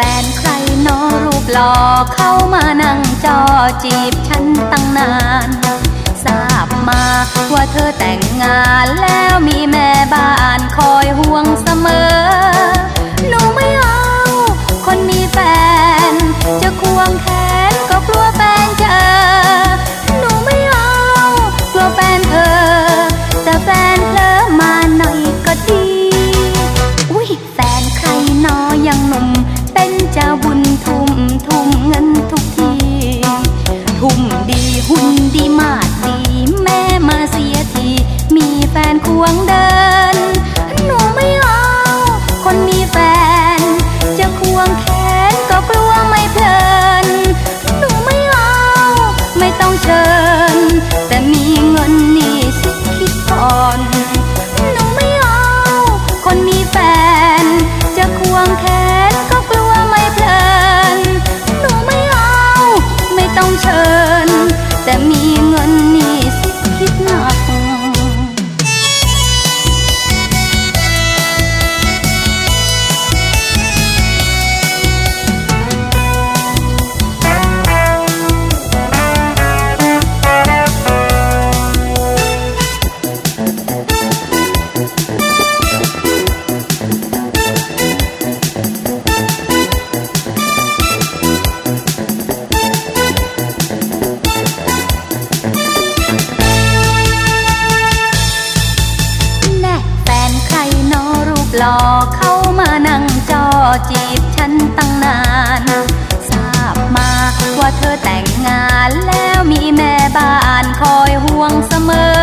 แฟนใครนอรูปหล่อเข้ามานั่งจอจีบฉันตั้งนาน ทราบมาว่าเธอแต่งงานแล้วมีแม่บ้านคอยห่วงเสมอ วงเดิน หนูไม่เอา คนมีแฟน จะควงแขนก็กลัวไม่เพลิน หนูไม่เอา ไม่ต้องเชิญ แต่มีเงินนี่สิคิดก่อน หนูไม่เอา คนมีแฟน จะควงแขนก็กลัวไม่เพลิน หนูไม่เอา ไม่ต้องเชิญ แต่มี อจีบฉันตั้งนาน ทราบมาว่าเธอแต่งงานแล้วมีแม่บ้านคอยห่วงเสมอ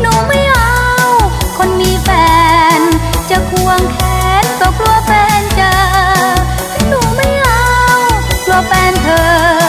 หนูไม่เอา คนมีแฟน จะควงแขนก็กลัวแฟนเจอ หนูไม่เอา กลัวแฟนเธอ